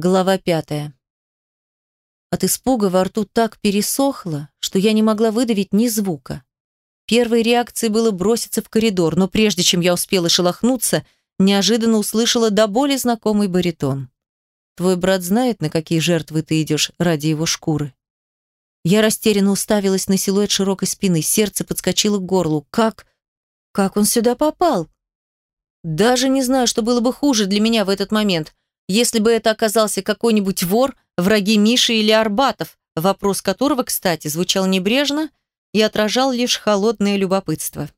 Глава пятая. От испуга во рту так пересохло, что я не могла выдавить ни звука. Первой реакцией было броситься в коридор, но прежде чем я успела шелохнуться, неожиданно услышала до боли знакомый баритон. «Твой брат знает, на какие жертвы ты идешь ради его шкуры?» Я растерянно уставилась на силуэт широкой спины, сердце подскочило к горлу. «Как? Как он сюда попал?» Даже не знаю, что было бы хуже для меня в этот момент – если бы это оказался какой-нибудь вор, враги Миши или Арбатов, вопрос которого, кстати, звучал небрежно и отражал лишь холодное любопытство.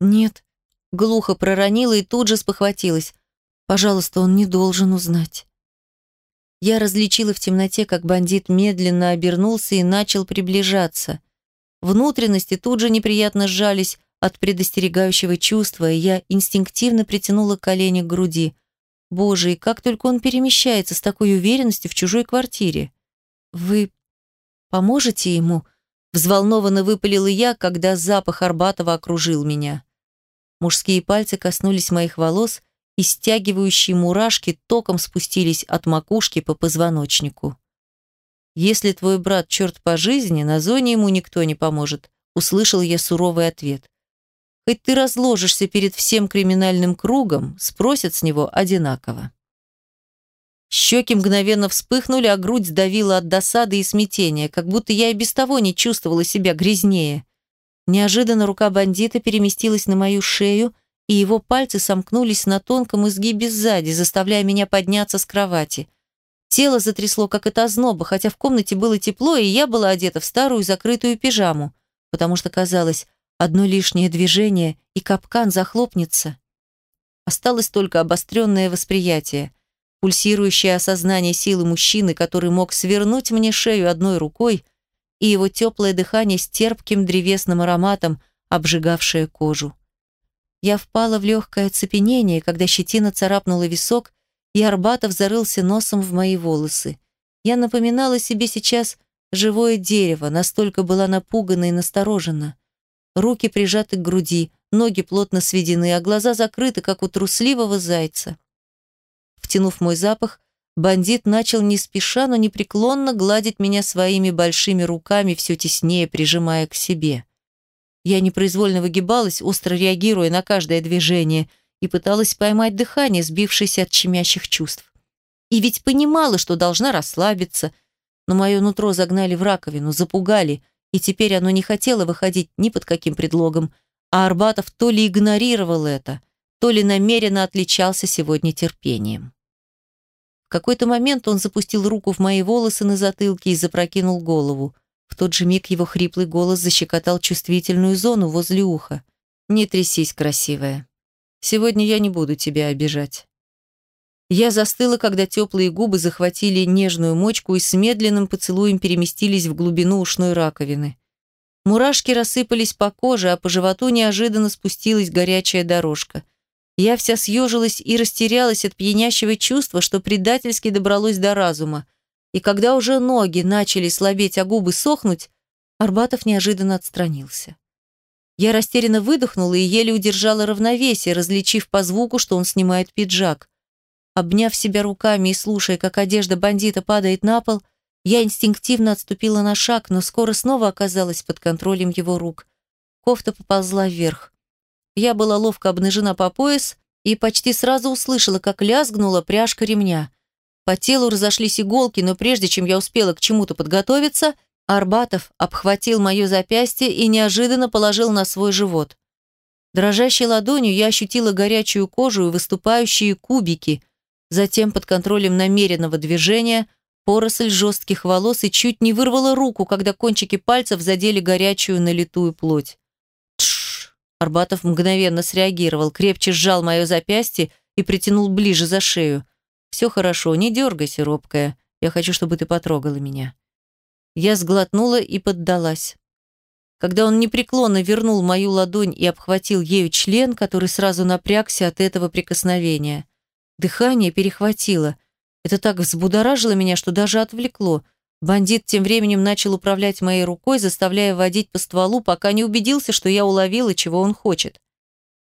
«Нет», — глухо проронила и тут же спохватилась. «Пожалуйста, он не должен узнать». Я различила в темноте, как бандит медленно обернулся и начал приближаться. Внутренности тут же неприятно сжались от предостерегающего чувства, и я инстинктивно притянула колени к груди — Боже, и как только он перемещается с такой уверенностью в чужой квартире. Вы поможете ему? Взволнованно выпалила я, когда запах Арбатова окружил меня. Мужские пальцы коснулись моих волос, и стягивающие мурашки током спустились от макушки по позвоночнику. «Если твой брат черт по жизни, на зоне ему никто не поможет», услышал я суровый ответ. Хоть ты разложишься перед всем криминальным кругом, спросят с него одинаково. Щеки мгновенно вспыхнули, а грудь сдавила от досады и смятения, как будто я и без того не чувствовала себя грязнее. Неожиданно рука бандита переместилась на мою шею, и его пальцы сомкнулись на тонком изгибе сзади, заставляя меня подняться с кровати. Тело затрясло, как от озноба, хотя в комнате было тепло, и я была одета в старую закрытую пижаму, потому что казалось, Одно лишнее движение, и капкан захлопнется. Осталось только обостренное восприятие, пульсирующее осознание силы мужчины, который мог свернуть мне шею одной рукой, и его теплое дыхание с терпким древесным ароматом, обжигавшее кожу. Я впала в легкое оцепенение, когда щетина царапнула висок, и Арбатов зарылся носом в мои волосы. Я напоминала себе сейчас живое дерево, настолько была напугана и насторожена. Руки прижаты к груди, ноги плотно сведены, а глаза закрыты, как у трусливого зайца. Втянув мой запах, бандит начал не спеша, но непреклонно гладить меня своими большими руками, все теснее прижимая к себе. Я непроизвольно выгибалась, остро реагируя на каждое движение, и пыталась поймать дыхание, сбившееся от щемящих чувств. И ведь понимала, что должна расслабиться, но мое нутро загнали в раковину, запугали – и теперь оно не хотело выходить ни под каким предлогом, а Арбатов то ли игнорировал это, то ли намеренно отличался сегодня терпением. В какой-то момент он запустил руку в мои волосы на затылке и запрокинул голову. В тот же миг его хриплый голос защекотал чувствительную зону возле уха. «Не трясись, красивая. Сегодня я не буду тебя обижать». Я застыла, когда теплые губы захватили нежную мочку и с медленным поцелуем переместились в глубину ушной раковины. Мурашки рассыпались по коже, а по животу неожиданно спустилась горячая дорожка. Я вся съежилась и растерялась от пьянящего чувства, что предательски добралось до разума. И когда уже ноги начали слабеть, а губы сохнуть, Арбатов неожиданно отстранился. Я растерянно выдохнула и еле удержала равновесие, различив по звуку, что он снимает пиджак. Обняв себя руками и слушая, как одежда бандита падает на пол, я инстинктивно отступила на шаг, но скоро снова оказалась под контролем его рук. Кофта поползла вверх. Я была ловко обнажена по пояс и почти сразу услышала, как лязгнула пряжка ремня. По телу разошлись иголки, но прежде чем я успела к чему-то подготовиться, Арбатов обхватил мое запястье и неожиданно положил на свой живот. Дрожащей ладонью я ощутила горячую кожу и выступающие кубики – Затем под контролем намеренного движения поросль жестких волос и чуть не вырвала руку, когда кончики пальцев задели горячую налитую плоть. Тш! Арбатов мгновенно среагировал, крепче сжал мое запястье и притянул ближе за шею. «Все хорошо, не дергайся, робкая. Я хочу, чтобы ты потрогала меня». Я сглотнула и поддалась. Когда он непреклонно вернул мою ладонь и обхватил ею член, который сразу напрягся от этого прикосновения – Дыхание перехватило. Это так взбудоражило меня, что даже отвлекло. Бандит тем временем начал управлять моей рукой, заставляя водить по стволу, пока не убедился, что я уловила, чего он хочет.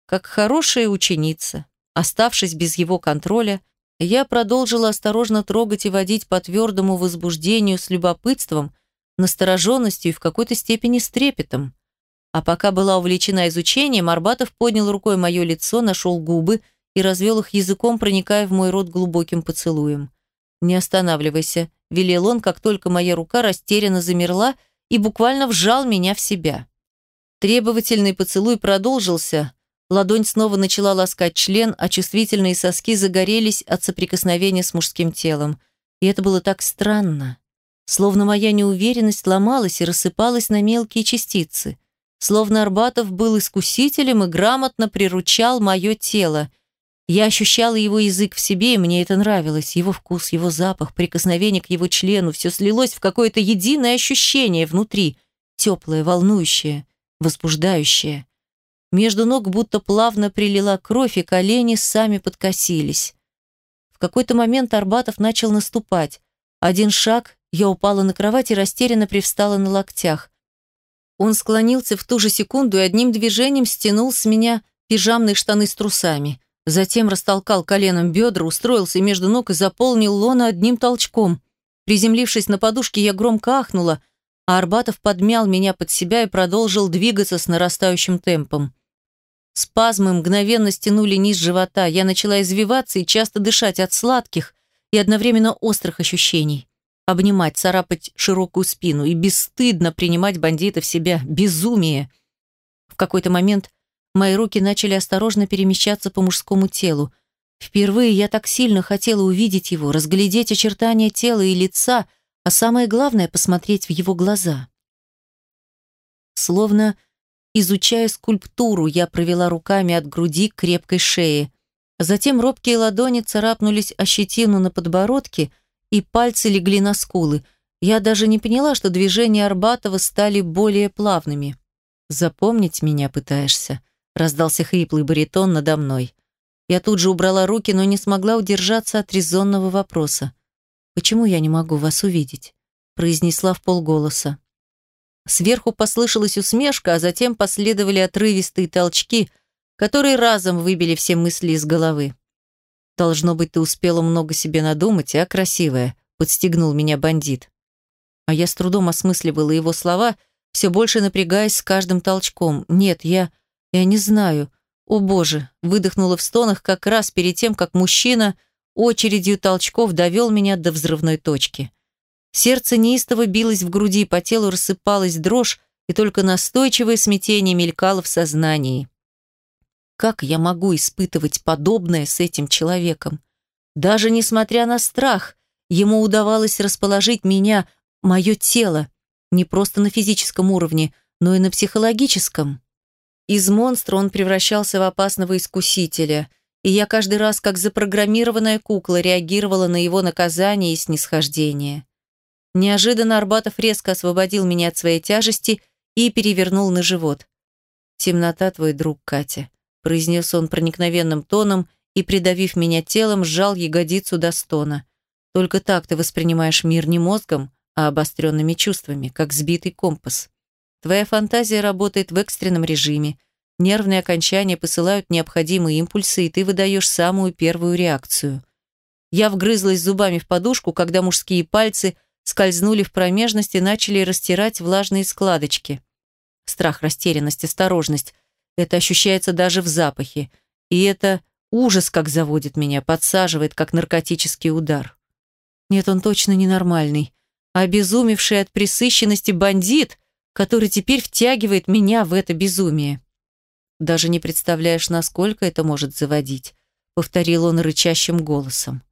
Как хорошая ученица, оставшись без его контроля, Я продолжила осторожно трогать и водить по твердому возбуждению с любопытством, настороженностью и в какой-то степени с трепетом. А пока была увлечена изучением, Арбатов поднял рукой мое лицо, нашел губы и развел их языком, проникая в мой рот глубоким поцелуем. «Не останавливайся», – велел он, как только моя рука растерянно замерла и буквально вжал меня в себя. Требовательный поцелуй продолжился, ладонь снова начала ласкать член, а чувствительные соски загорелись от соприкосновения с мужским телом. И это было так странно. Словно моя неуверенность ломалась и рассыпалась на мелкие частицы. Словно Арбатов был искусителем и грамотно приручал мое тело. Я ощущала его язык в себе, и мне это нравилось. Его вкус, его запах, прикосновение к его члену – все слилось в какое-то единое ощущение внутри. Теплое, волнующее, возбуждающее. Между ног будто плавно прилила кровь, и колени сами подкосились. В какой-то момент Арбатов начал наступать. Один шаг, я упала на кровать и растерянно привстала на локтях. Он склонился в ту же секунду и одним движением стянул с меня пижамные штаны с трусами. Затем растолкал коленом бедра, устроился между ног и заполнил лона одним толчком. Приземлившись на подушке, я громко ахнула, а Арбатов подмял меня под себя и продолжил двигаться с нарастающим темпом. Спазмы мгновенно стянули низ живота, я начала извиваться и часто дышать от сладких и одновременно острых ощущений обнимать, царапать широкую спину и бесстыдно принимать бандита в себя. Безумие! В какой-то момент мои руки начали осторожно перемещаться по мужскому телу. Впервые я так сильно хотела увидеть его, разглядеть очертания тела и лица, а самое главное — посмотреть в его глаза. Словно изучая скульптуру, я провела руками от груди к крепкой шее. Затем робкие ладони царапнулись о щетину на подбородке — и пальцы легли на скулы. Я даже не поняла, что движения Арбатова стали более плавными. «Запомнить меня пытаешься?» – раздался хриплый баритон надо мной. Я тут же убрала руки, но не смогла удержаться от резонного вопроса. «Почему я не могу вас увидеть?» – произнесла в полголоса. Сверху послышалась усмешка, а затем последовали отрывистые толчки, которые разом выбили все мысли из головы. «Должно быть, ты успела много себе надумать, а, красивая?» – подстегнул меня бандит. А я с трудом осмысливала его слова, все больше напрягаясь с каждым толчком. «Нет, я... я не знаю. О боже!» – выдохнула в стонах как раз перед тем, как мужчина очередью толчков довел меня до взрывной точки. Сердце неистово билось в груди, по телу рассыпалась дрожь, и только настойчивое смятение мелькало в сознании. Как я могу испытывать подобное с этим человеком? Даже несмотря на страх, ему удавалось расположить меня, мое тело, не просто на физическом уровне, но и на психологическом. Из монстра он превращался в опасного искусителя, и я каждый раз, как запрограммированная кукла, реагировала на его наказание и снисхождение. Неожиданно Арбатов резко освободил меня от своей тяжести и перевернул на живот. «Темнота твой друг, Катя произнес он проникновенным тоном и, придавив меня телом, сжал ягодицу до стона. Только так ты воспринимаешь мир не мозгом, а обостренными чувствами, как сбитый компас. Твоя фантазия работает в экстренном режиме. Нервные окончания посылают необходимые импульсы, и ты выдаешь самую первую реакцию. Я вгрызлась зубами в подушку, когда мужские пальцы скользнули в промежность и начали растирать влажные складочки. Страх, растерянность, осторожность это ощущается даже в запахе. И это ужас как заводит меня, подсаживает, как наркотический удар. Нет, он точно ненормальный. Обезумевший от пресыщенности бандит, который теперь втягивает меня в это безумие. Даже не представляешь, насколько это может заводить, повторил он рычащим голосом.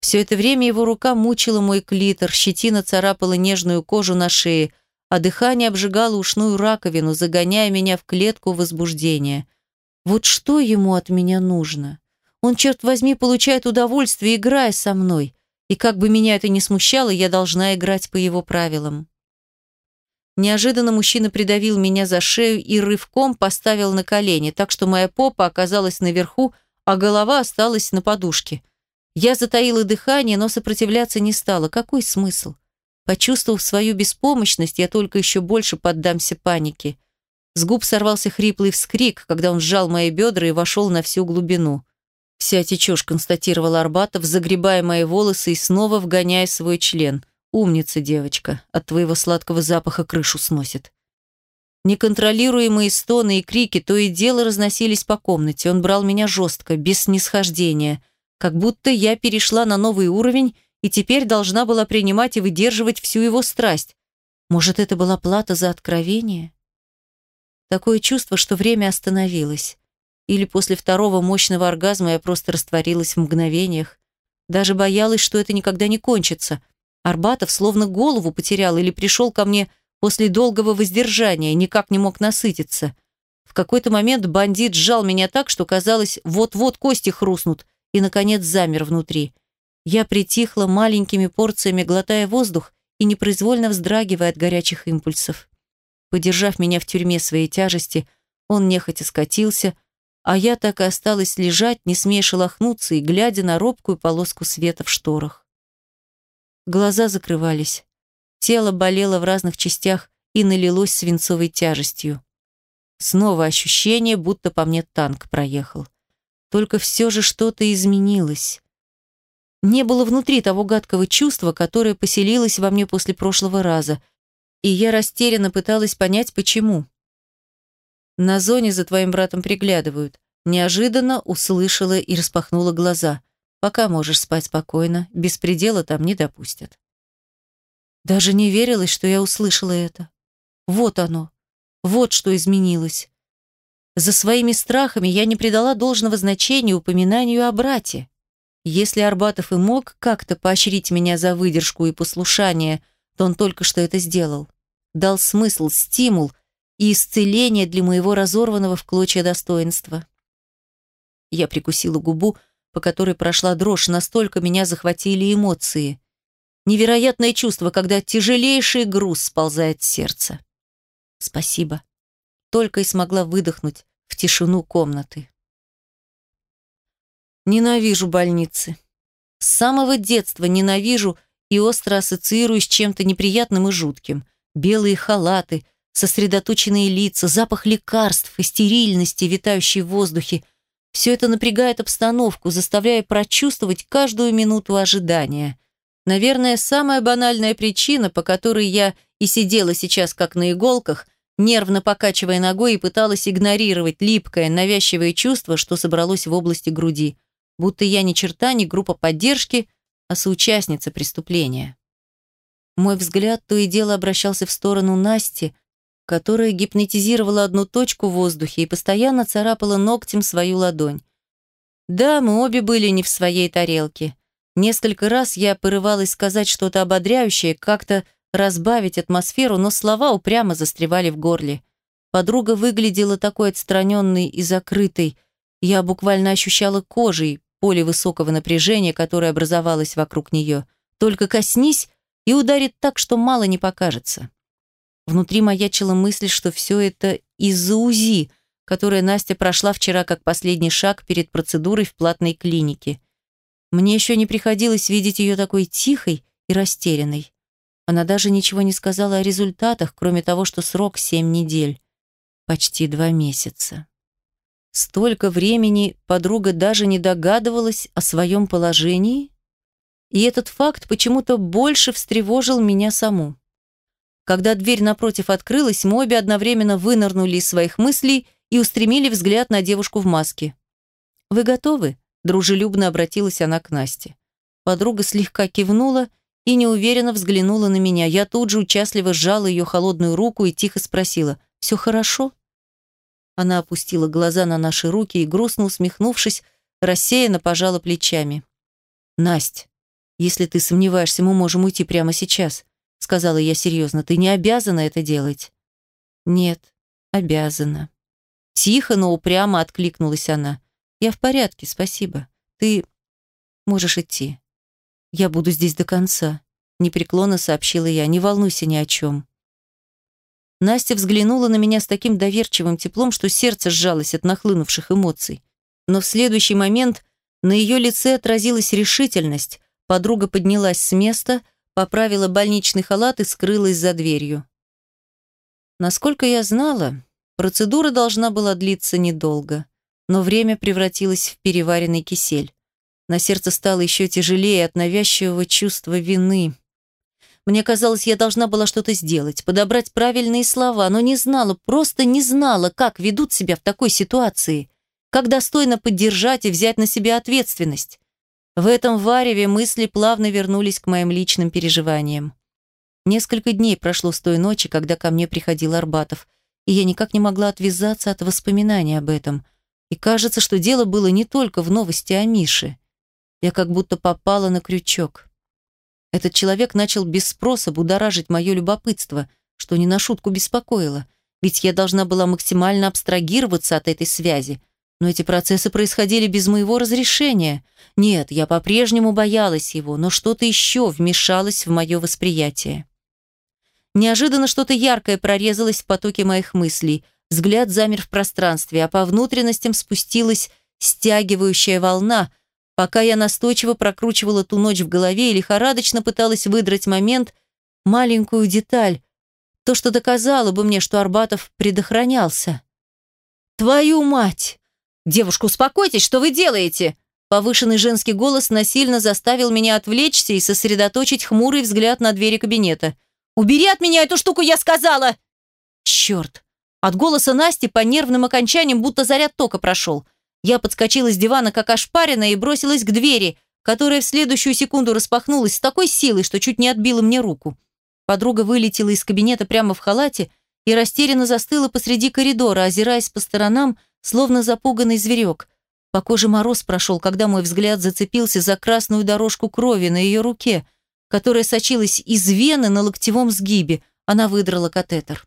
Все это время его рука мучила мой клитор, щетина царапала нежную кожу на шее, а дыхание обжигало ушную раковину, загоняя меня в клетку возбуждения. Вот что ему от меня нужно? Он, черт возьми, получает удовольствие, играя со мной. И как бы меня это ни смущало, я должна играть по его правилам. Неожиданно мужчина придавил меня за шею и рывком поставил на колени, так что моя попа оказалась наверху, а голова осталась на подушке. Я затаила дыхание, но сопротивляться не стала. Какой смысл? Почувствовав свою беспомощность, я только еще больше поддамся панике. С губ сорвался хриплый вскрик, когда он сжал мои бедра и вошел на всю глубину. Вся течешь, констатировал Арбатов, загребая мои волосы и снова вгоняя свой член. Умница, девочка, от твоего сладкого запаха крышу сносит. Неконтролируемые стоны и крики то и дело разносились по комнате. Он брал меня жестко, без снисхождения, как будто я перешла на новый уровень и теперь должна была принимать и выдерживать всю его страсть. Может, это была плата за откровение? Такое чувство, что время остановилось. Или после второго мощного оргазма я просто растворилась в мгновениях. Даже боялась, что это никогда не кончится. Арбатов словно голову потерял или пришел ко мне после долгого воздержания, никак не мог насытиться. В какой-то момент бандит сжал меня так, что казалось, вот-вот кости хрустнут, и, наконец, замер внутри. Я притихла маленькими порциями, глотая воздух и непроизвольно вздрагивая от горячих импульсов. Подержав меня в тюрьме своей тяжести, он нехотя скатился, а я так и осталась лежать, не смея шелохнуться и глядя на робкую полоску света в шторах. Глаза закрывались. Тело болело в разных частях и налилось свинцовой тяжестью. Снова ощущение, будто по мне танк проехал. Только все же что-то изменилось. Не было внутри того гадкого чувства, которое поселилось во мне после прошлого раза, и я растерянно пыталась понять, почему. На зоне за твоим братом приглядывают. Неожиданно услышала и распахнула глаза. Пока можешь спать спокойно, беспредела там не допустят. Даже не верилось, что я услышала это. Вот оно. Вот что изменилось. За своими страхами я не придала должного значения упоминанию о брате. Если Арбатов и мог как-то поощрить меня за выдержку и послушание, то он только что это сделал. Дал смысл, стимул, и исцеление для моего разорванного в клочья достоинства. Я прикусила губу, по которой прошла дрожь, настолько меня захватили эмоции. Невероятное чувство, когда тяжелейший груз сползает с сердца. Спасибо. Только и смогла выдохнуть в тишину комнаты. Ненавижу больницы. С самого детства ненавижу и остро ассоциирую с чем-то неприятным и жутким. Белые халаты – сосредоточенные лица, запах лекарств и стерильности, витающей в воздухе. Все это напрягает обстановку, заставляя прочувствовать каждую минуту ожидания. Наверное, самая банальная причина, по которой я и сидела сейчас как на иголках, нервно покачивая ногой и пыталась игнорировать липкое, навязчивое чувство, что собралось в области груди. Будто я ни черта, ни группа поддержки, а соучастница преступления. Мой взгляд то и дело обращался в сторону Насти, которая гипнотизировала одну точку в воздухе и постоянно царапала ногтем свою ладонь. Да, мы обе были не в своей тарелке. Несколько раз я порывалась сказать что-то ободряющее, как-то разбавить атмосферу, но слова упрямо застревали в горле. Подруга выглядела такой отстраненной и закрытой. Я буквально ощущала кожей поле высокого напряжения, которое образовалось вокруг нее. Только коснись и ударит так, что мало не покажется. Внутри маячила мысль, что все это из-за УЗИ, которое Настя прошла вчера как последний шаг перед процедурой в платной клинике. Мне еще не приходилось видеть ее такой тихой и растерянной. Она даже ничего не сказала о результатах, кроме того, что срок семь недель. Почти два месяца. Столько времени подруга даже не догадывалась о своем положении, и этот факт почему-то больше встревожил меня саму. Когда дверь напротив открылась, мы обе одновременно вынырнули из своих мыслей и устремили взгляд на девушку в маске. «Вы готовы?» – дружелюбно обратилась она к Насте. Подруга слегка кивнула и неуверенно взглянула на меня. Я тут же участливо сжала ее холодную руку и тихо спросила «Все хорошо?» Она опустила глаза на наши руки и, грустно усмехнувшись, рассеянно пожала плечами. «Насть, если ты сомневаешься, мы можем уйти прямо сейчас сказала я серьезно. Ты не обязана это делать. Нет, обязана. Тихо, но упрямо откликнулась она. Я в порядке, спасибо. Ты можешь идти. Я буду здесь до конца, непреклонно сообщила я. Не волнуйся ни о чем. Настя взглянула на меня с таким доверчивым теплом, что сердце сжалось от нахлынувших эмоций. Но в следующий момент на ее лице отразилась решительность. Подруга поднялась с места, поправила больничный халат и скрылась за дверью. Насколько я знала, процедура должна была длиться недолго. но время превратилось в переваренный кисель. На сердце стало еще тяжелее от навязчивого чувства вины. Мне казалось, я должна была что-то сделать, подобрать правильные слова, но не знала, просто не знала, как ведут себя в такой ситуации, как достойно поддержать и взять на себя ответственность. В этом вареве мысли плавно вернулись к моим личным переживаниям. Несколько дней прошло с той ночи, когда ко мне приходил Арбатов, и я никак не могла отвязаться от воспоминаний об этом. И кажется, что дело было не только в новости о Мише. Я как будто попала на крючок. Этот человек начал без спроса будоражить мое любопытство, что не на шутку беспокоило. Ведь я должна была максимально абстрагироваться от этой связи. Но эти процессы происходили без моего разрешения. Нет, я по-прежнему боялась его, но что-то еще вмешалось в мое восприятие. Неожиданно что-то яркое прорезалось в потоке моих мыслей. Взгляд замер в пространстве, а по внутренностям спустилась стягивающая волна, Пока я настойчиво прокручивала ту ночь в голове и лихорадочно пыталась выдрать момент, маленькую деталь, то, что доказало бы мне, что Арбатов предохранялся. «Твою мать! Девушка, успокойтесь, что вы делаете?» Повышенный женский голос насильно заставил меня отвлечься и сосредоточить хмурый взгляд на двери кабинета. «Убери от меня эту штуку, я сказала!» «Черт!» От голоса Насти по нервным окончаниям будто заряд тока прошел – я подскочила с дивана, как ошпаренная, и бросилась к двери, которая в следующую секунду распахнулась с такой силой, что чуть не отбила мне руку. Подруга вылетела из кабинета прямо в халате и растерянно застыла посреди коридора, озираясь по сторонам, словно запуганный зверек. По коже мороз прошел, когда мой взгляд зацепился за красную дорожку крови на ее руке, которая сочилась из вены на локтевом сгибе. Она выдрала катетер.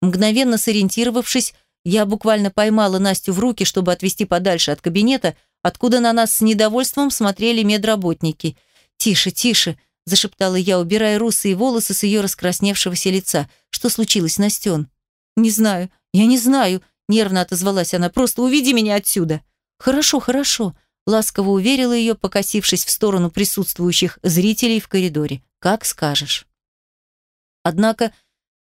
Мгновенно сориентировавшись, я буквально поймала Настю в руки, чтобы отвести подальше от кабинета, откуда на нас с недовольством смотрели медработники. «Тише, тише!» – зашептала я, убирая русые волосы с ее раскрасневшегося лица. «Что случилось, Настен?» «Не знаю, я не знаю», – нервно отозвалась она. «Просто уведи меня отсюда». «Хорошо, хорошо», – ласково уверила ее, покосившись в сторону присутствующих зрителей в коридоре. «Как скажешь». Однако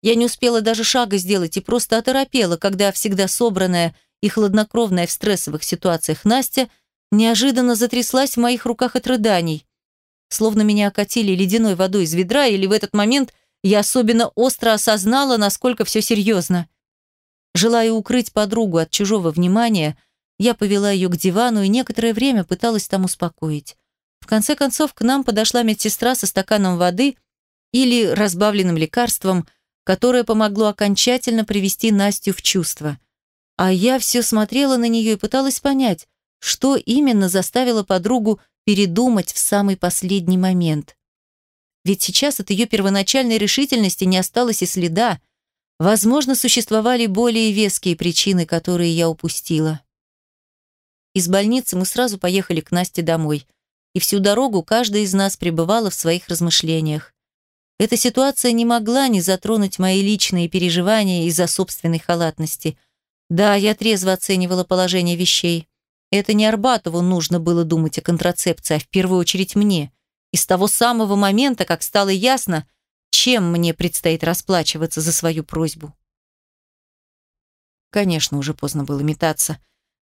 я не успела даже шага сделать и просто оторопела, когда всегда собранная и хладнокровная в стрессовых ситуациях Настя неожиданно затряслась в моих руках от рыданий. Словно меня окатили ледяной водой из ведра, или в этот момент я особенно остро осознала, насколько все серьезно. Желая укрыть подругу от чужого внимания, я повела ее к дивану и некоторое время пыталась там успокоить. В конце концов, к нам подошла медсестра со стаканом воды или разбавленным лекарством, которое помогло окончательно привести Настю в чувство. А я все смотрела на нее и пыталась понять, что именно заставило подругу передумать в самый последний момент. Ведь сейчас от ее первоначальной решительности не осталось и следа. Возможно, существовали более веские причины, которые я упустила. Из больницы мы сразу поехали к Насте домой, и всю дорогу каждая из нас пребывала в своих размышлениях. Эта ситуация не могла не затронуть мои личные переживания из-за собственной халатности. Да, я трезво оценивала положение вещей. Это не Арбатову нужно было думать о контрацепции, а в первую очередь мне. И с того самого момента, как стало ясно, чем мне предстоит расплачиваться за свою просьбу. Конечно, уже поздно было метаться,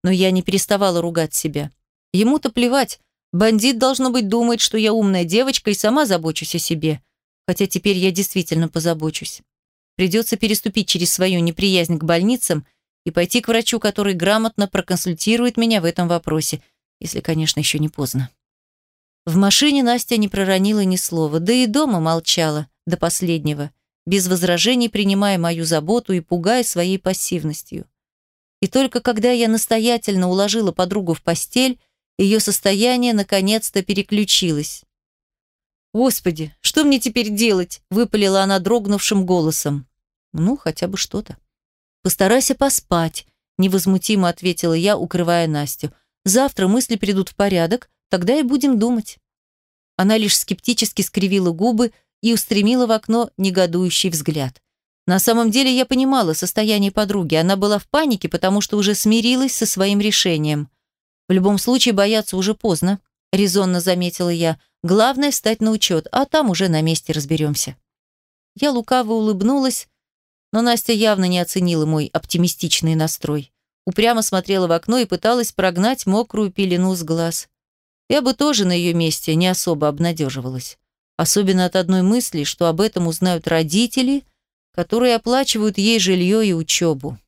но я не переставала ругать себя. Ему-то плевать. Бандит, должно быть, думает, что я умная девочка и сама забочусь о себе. Хотя теперь я действительно позабочусь. Придется переступить через свою неприязнь к больницам и пойти к врачу, который грамотно проконсультирует меня в этом вопросе, если, конечно, еще не поздно. В машине Настя не проронила ни слова, да и дома молчала до последнего, без возражений принимая мою заботу и пугая своей пассивностью. И только когда я настоятельно уложила подругу в постель, ее состояние наконец-то переключилось. «Господи, что мне теперь делать?» – выпалила она дрогнувшим голосом. «Ну, хотя бы что-то». «Постарайся поспать», – невозмутимо ответила я, укрывая Настю. «Завтра мысли придут в порядок, тогда и будем думать». Она лишь скептически скривила губы и устремила в окно негодующий взгляд. На самом деле я понимала состояние подруги. Она была в панике, потому что уже смирилась со своим решением. В любом случае бояться уже поздно, резонно заметила я. Главное встать на учет, а там уже на месте разберемся. Я лукаво улыбнулась, но Настя явно не оценила мой оптимистичный настрой. упрямо смотрела в окно и пыталась прогнать мокрую пелену с глаз. Я бы тоже на ее месте не особо обнадеживалась. Особенно от одной мысли, что об этом узнают родители, которые оплачивают ей жилье и учебу.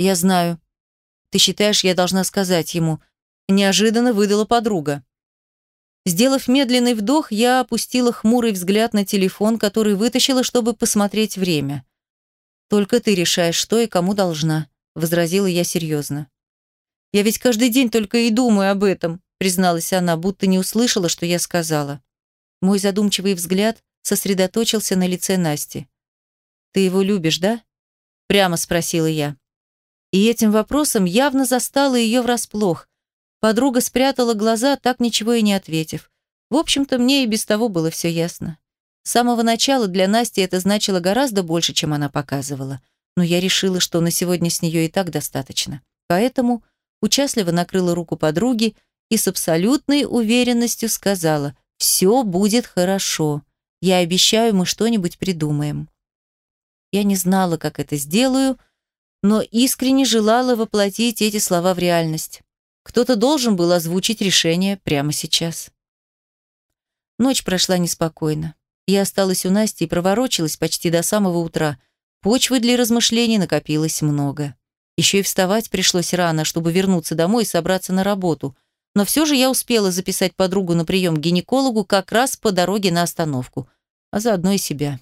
«Я знаю. Ты считаешь, я должна сказать ему?» Неожиданно выдала подруга. Сделав медленный вдох, я опустила хмурый взгляд на телефон, который вытащила, чтобы посмотреть время. «Только ты решаешь, что и кому должна», — возразила я серьезно. «Я ведь каждый день только и думаю об этом», — призналась она, будто не услышала, что я сказала. Мой задумчивый взгляд сосредоточился на лице Насти. «Ты его любишь, да?» — прямо спросила я. И этим вопросом явно застала ее врасплох. Подруга спрятала глаза, так ничего и не ответив. В общем-то, мне и без того было все ясно. С самого начала для Насти это значило гораздо больше, чем она показывала. Но я решила, что на сегодня с нее и так достаточно. Поэтому участливо накрыла руку подруги и с абсолютной уверенностью сказала «Все будет хорошо. Я обещаю, мы что-нибудь придумаем». Я не знала, как это сделаю, но искренне желала воплотить эти слова в реальность. Кто-то должен был озвучить решение прямо сейчас. Ночь прошла неспокойно. Я осталась у Насти и проворочилась почти до самого утра. Почвы для размышлений накопилось много. Еще и вставать пришлось рано, чтобы вернуться домой и собраться на работу. Но все же я успела записать подругу на прием к гинекологу как раз по дороге на остановку, а заодно и себя.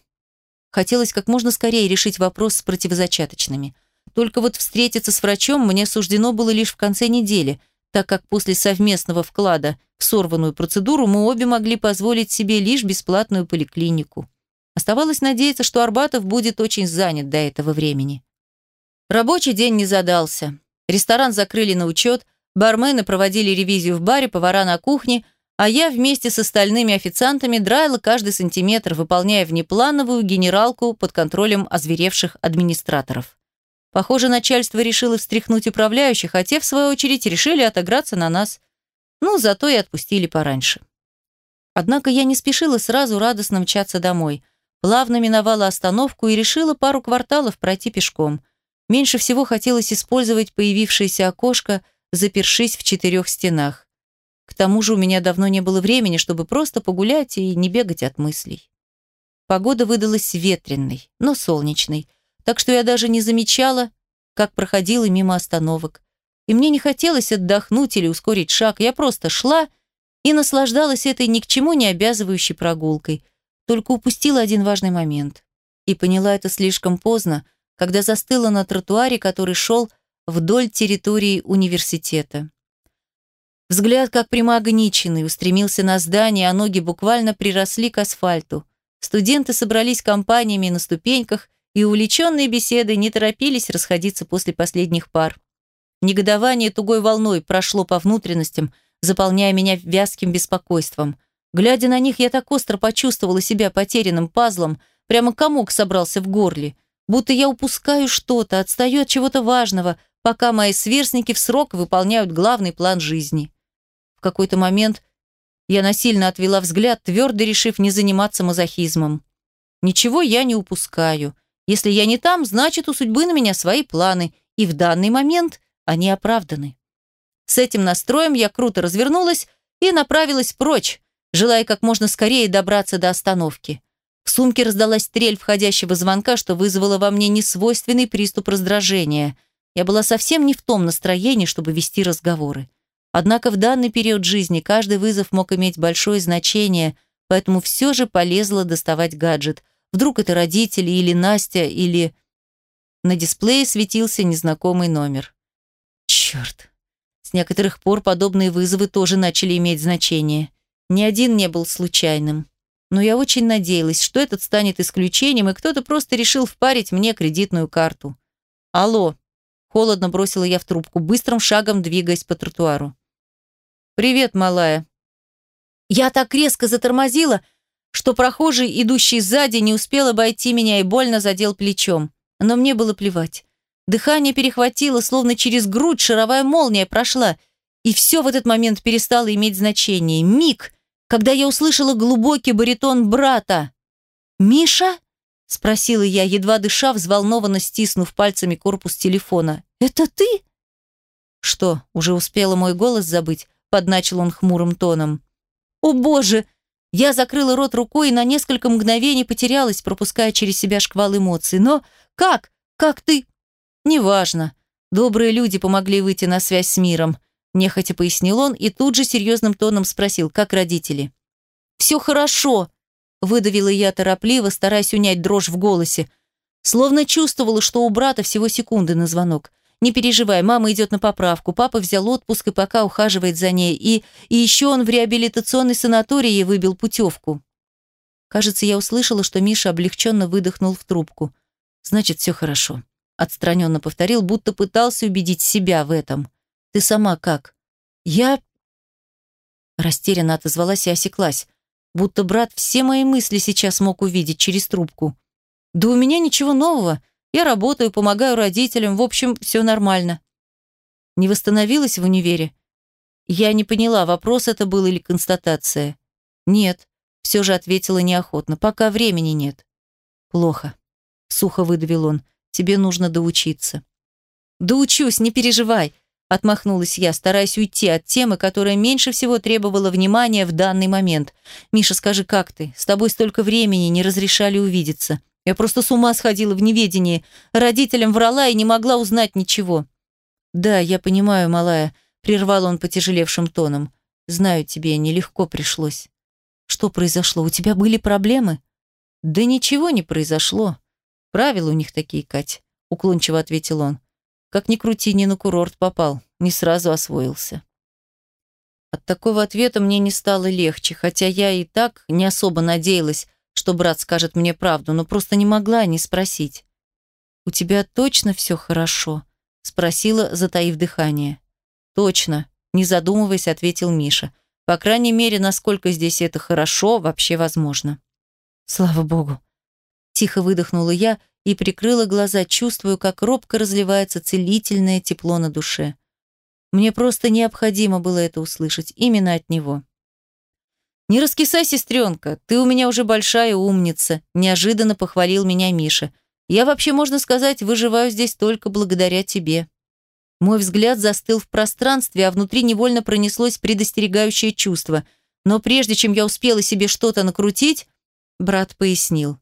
Хотелось как можно скорее решить вопрос с противозачаточными. Только вот встретиться с врачом мне суждено было лишь в конце недели – так как после совместного вклада в сорванную процедуру мы обе могли позволить себе лишь бесплатную поликлинику. Оставалось надеяться, что Арбатов будет очень занят до этого времени. Рабочий день не задался. Ресторан закрыли на учет, бармены проводили ревизию в баре, повара на кухне, а я вместе с остальными официантами драила каждый сантиметр, выполняя внеплановую генералку под контролем озверевших администраторов. Похоже, начальство решило встряхнуть управляющих, а те, в свою очередь, решили отыграться на нас. Ну, зато и отпустили пораньше. Однако я не спешила сразу радостно мчаться домой. Плавно миновала остановку и решила пару кварталов пройти пешком. Меньше всего хотелось использовать появившееся окошко, запершись в четырех стенах. К тому же у меня давно не было времени, чтобы просто погулять и не бегать от мыслей. Погода выдалась ветренной, но солнечной, так что я даже не замечала, как проходила мимо остановок. И мне не хотелось отдохнуть или ускорить шаг, я просто шла и наслаждалась этой ни к чему не обязывающей прогулкой, только упустила один важный момент. И поняла это слишком поздно, когда застыла на тротуаре, который шел вдоль территории университета. Взгляд, как примагниченный, устремился на здание, а ноги буквально приросли к асфальту. Студенты собрались компаниями на ступеньках и увлеченные беседы не торопились расходиться после последних пар. Негодование тугой волной прошло по внутренностям, заполняя меня вязким беспокойством. Глядя на них, я так остро почувствовала себя потерянным пазлом, прямо комок собрался в горле, будто я упускаю что-то, отстаю от чего-то важного, пока мои сверстники в срок выполняют главный план жизни. В какой-то момент я насильно отвела взгляд, твердо решив не заниматься мазохизмом. Ничего я не упускаю. Если я не там, значит, у судьбы на меня свои планы, и в данный момент они оправданы. С этим настроем я круто развернулась и направилась прочь, желая как можно скорее добраться до остановки. В сумке раздалась стрель входящего звонка, что вызвало во мне несвойственный приступ раздражения. Я была совсем не в том настроении, чтобы вести разговоры. Однако в данный период жизни каждый вызов мог иметь большое значение, поэтому все же полезла доставать гаджет – Вдруг это родители или Настя, или... На дисплее светился незнакомый номер. Черт. С некоторых пор подобные вызовы тоже начали иметь значение. Ни один не был случайным. Но я очень надеялась, что этот станет исключением, и кто-то просто решил впарить мне кредитную карту. «Алло!» – холодно бросила я в трубку, быстрым шагом двигаясь по тротуару. «Привет, малая!» Я так резко затормозила, что прохожий, идущий сзади, не успел обойти меня и больно задел плечом. Но мне было плевать. Дыхание перехватило, словно через грудь шаровая молния прошла, и все в этот момент перестало иметь значение. Миг, когда я услышала глубокий баритон брата. «Миша?» – спросила я, едва дыша, взволнованно стиснув пальцами корпус телефона. Это ты?» «Что, уже успела мой голос забыть?» – подначил он хмурым тоном. «О боже!» Я закрыла рот рукой и на несколько мгновений потерялась, пропуская через себя шквал эмоций. «Но как? Как ты?» «Неважно. Добрые люди помогли выйти на связь с миром», – нехотя пояснил он и тут же серьезным тоном спросил, как родители. «Все хорошо», – выдавила я торопливо, стараясь унять дрожь в голосе. Словно чувствовала, что у брата всего секунды на звонок. Не переживай, мама идет на поправку, папа взял отпуск и пока ухаживает за ней, и, и еще он в реабилитационной санатории выбил путевку. Кажется, я услышала, что Миша облегченно выдохнул в трубку. Значит, все хорошо. Отстраненно повторил, будто пытался убедить себя в этом. Ты сама как? Я... Растерянно отозвалась и осеклась, будто брат все мои мысли сейчас мог увидеть через трубку. Да у меня ничего нового, я работаю, помогаю родителям, в общем, все нормально. Не восстановилась в универе? Я не поняла, вопрос это был или констатация. Нет, все же ответила неохотно, пока времени нет. Плохо, сухо выдавил он, тебе нужно доучиться. Доучусь, не переживай, отмахнулась я, стараясь уйти от темы, которая меньше всего требовала внимания в данный момент. Миша, скажи, как ты? С тобой столько времени не разрешали увидеться. Я просто с ума сходила в неведении. Родителям врала и не могла узнать ничего. «Да, я понимаю, малая», — прервал он потяжелевшим тоном. «Знаю, тебе нелегко пришлось». «Что произошло? У тебя были проблемы?» «Да ничего не произошло. Правила у них такие, Кать», — уклончиво ответил он. «Как ни крути, не на курорт попал. Не сразу освоился». От такого ответа мне не стало легче, хотя я и так не особо надеялась, что брат скажет мне правду, но просто не могла не спросить. «У тебя точно все хорошо?» – спросила, затаив дыхание. «Точно», – не задумываясь, ответил Миша. «По крайней мере, насколько здесь это хорошо вообще возможно». «Слава богу!» Тихо выдохнула я и прикрыла глаза, чувствуя, как робко разливается целительное тепло на душе. Мне просто необходимо было это услышать именно от него. «Не раскисай, сестренка, ты у меня уже большая умница», неожиданно похвалил меня Миша. «Я вообще, можно сказать, выживаю здесь только благодаря тебе». Мой взгляд застыл в пространстве, а внутри невольно пронеслось предостерегающее чувство. Но прежде чем я успела себе что-то накрутить, брат пояснил.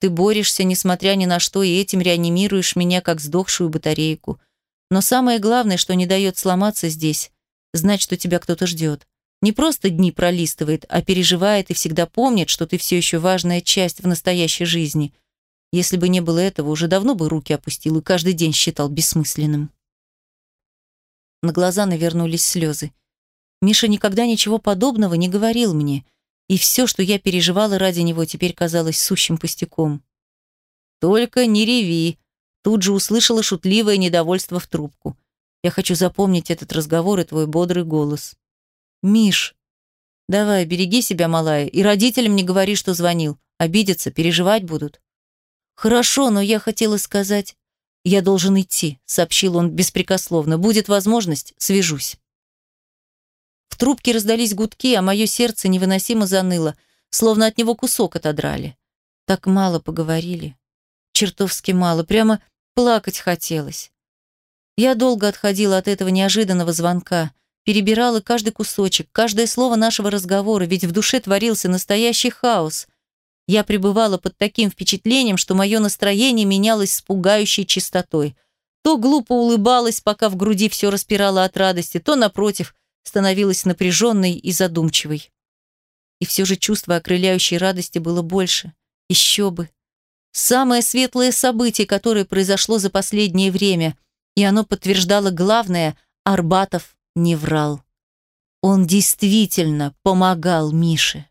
«Ты борешься, несмотря ни на что, и этим реанимируешь меня, как сдохшую батарейку. Но самое главное, что не дает сломаться здесь, знать, что тебя кто-то ждет. Не просто дни пролистывает, а переживает и всегда помнит, что ты все еще важная часть в настоящей жизни. Если бы не было этого, уже давно бы руки опустил и каждый день считал бессмысленным. На глаза навернулись слезы. Миша никогда ничего подобного не говорил мне, и все, что я переживала ради него, теперь казалось сущим пустяком. «Только не реви!» Тут же услышала шутливое недовольство в трубку. «Я хочу запомнить этот разговор и твой бодрый голос». «Миш, давай, береги себя, малая, и родителям не говори, что звонил. Обидятся, переживать будут». «Хорошо, но я хотела сказать...» «Я должен идти», — сообщил он беспрекословно. «Будет возможность, свяжусь». В трубке раздались гудки, а мое сердце невыносимо заныло, словно от него кусок отодрали. Так мало поговорили. Чертовски мало, прямо плакать хотелось. Я долго отходила от этого неожиданного звонка, перебирала каждый кусочек, каждое слово нашего разговора, ведь в душе творился настоящий хаос. Я пребывала под таким впечатлением, что мое настроение менялось с пугающей чистотой. То глупо улыбалась, пока в груди все распирало от радости, то, напротив, становилась напряженной и задумчивой. И все же чувство окрыляющей радости было больше. Еще бы. Самое светлое событие, которое произошло за последнее время, и оно подтверждало главное – Арбатов не врал. Он действительно помогал Мише.